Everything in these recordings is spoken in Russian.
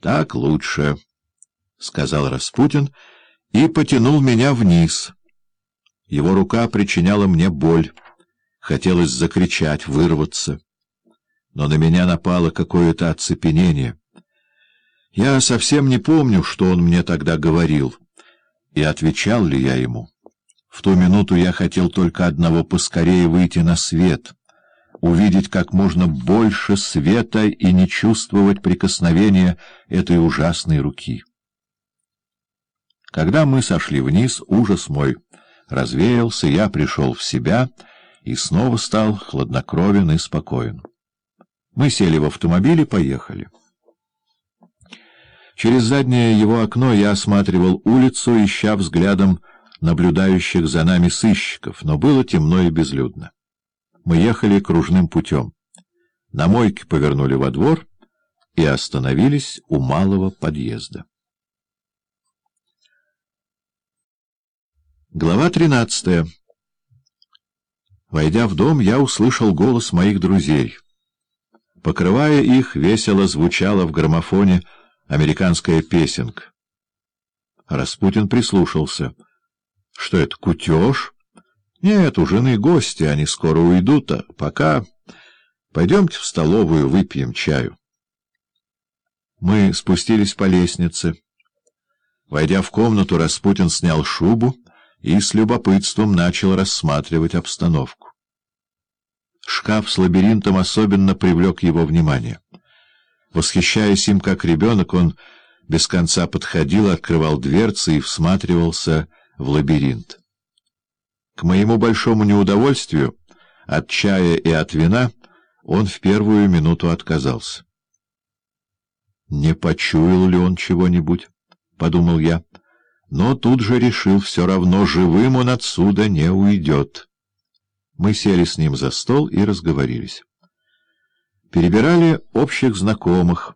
— Так лучше, — сказал Распутин и потянул меня вниз. Его рука причиняла мне боль. Хотелось закричать, вырваться. Но на меня напало какое-то оцепенение. Я совсем не помню, что он мне тогда говорил, и отвечал ли я ему. В ту минуту я хотел только одного — поскорее выйти на свет, увидеть как можно больше света и не чувствовать прикосновения этой ужасной руки. Когда мы сошли вниз, ужас мой развеялся, я пришел в себя и снова стал хладнокровен и спокоен. Мы сели в автомобиль и поехали. Через заднее его окно я осматривал улицу, ища взглядом наблюдающих за нами сыщиков, но было темно и безлюдно. Мы ехали кружным путем. На мойке повернули во двор и остановились у малого подъезда. Глава тринадцатая Войдя в дом, я услышал голос моих друзей. Покрывая их, весело звучала в граммофоне американская песенка. Распутин прислушался — что это, кутеж? Нет, у жены гости, они скоро уйдут, а пока... Пойдемте в столовую, выпьем чаю. Мы спустились по лестнице. Войдя в комнату, Распутин снял шубу и с любопытством начал рассматривать обстановку. Шкаф с лабиринтом особенно привлек его внимание. Восхищаясь им как ребенок, он без конца подходил, открывал дверцы и всматривался в лабиринт. К моему большому неудовольствию от чая и от вина он в первую минуту отказался. «Не почуял ли он чего-нибудь?» — подумал я. Но тут же решил, все равно живым он отсюда не уйдет. Мы сели с ним за стол и разговорились. Перебирали общих знакомых,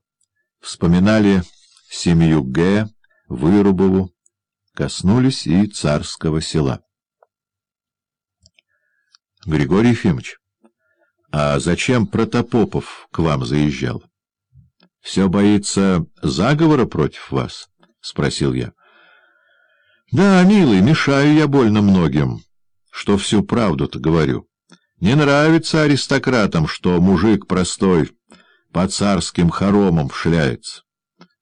вспоминали семью Г, Вырубову, коснулись и царского села. — Григорий Ефимович, а зачем Протопопов к вам заезжал? — Все боится заговора против вас? — спросил я. — Да, милый, мешаю я больно многим, что всю правду-то говорю. Не нравится аристократам, что мужик простой по царским хоромам шляется.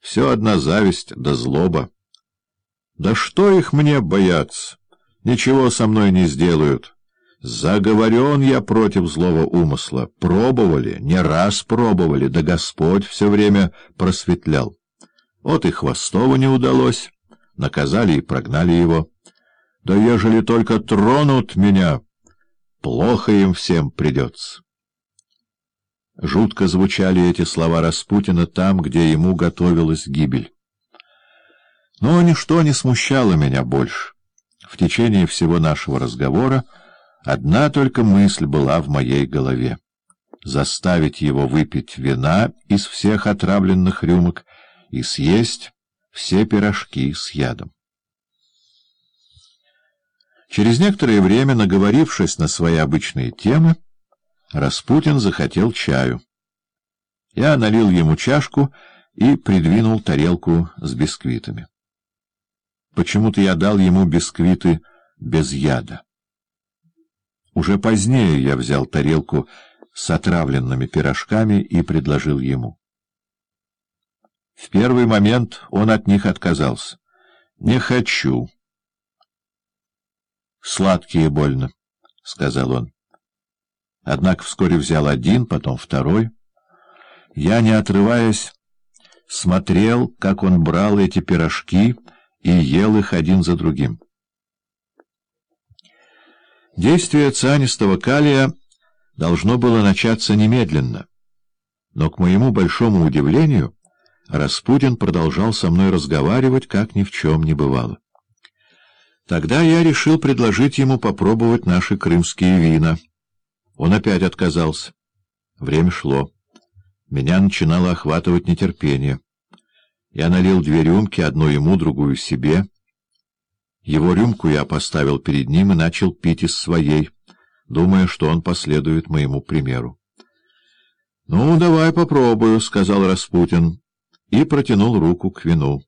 Все одна зависть да злоба. Да что их мне бояться? Ничего со мной не сделают. Заговорен я против злого умысла. Пробовали, не раз пробовали, да Господь все время просветлял. Вот и Хвостову не удалось. Наказали и прогнали его. Да ежели только тронут меня, плохо им всем придется. Жутко звучали эти слова Распутина там, где ему готовилась гибель. Но ничто не смущало меня больше. В течение всего нашего разговора одна только мысль была в моей голове — заставить его выпить вина из всех отравленных рюмок и съесть все пирожки с ядом. Через некоторое время, наговорившись на свои обычные темы, Распутин захотел чаю. Я налил ему чашку и придвинул тарелку с бисквитами. Почему-то я дал ему бисквиты без яда. Уже позднее я взял тарелку с отравленными пирожками и предложил ему. В первый момент он от них отказался. «Не хочу». «Сладкие больно», — сказал он. Однако вскоре взял один, потом второй. Я, не отрываясь, смотрел, как он брал эти пирожки и ел их один за другим. Действие цианистого калия должно было начаться немедленно, но, к моему большому удивлению, Распутин продолжал со мной разговаривать, как ни в чем не бывало. Тогда я решил предложить ему попробовать наши крымские вина. Он опять отказался. Время шло. Меня начинало охватывать нетерпение. Я налил две рюмки, одну ему, другую себе. Его рюмку я поставил перед ним и начал пить из своей, думая, что он последует моему примеру. — Ну, давай попробую, — сказал Распутин, и протянул руку к вину.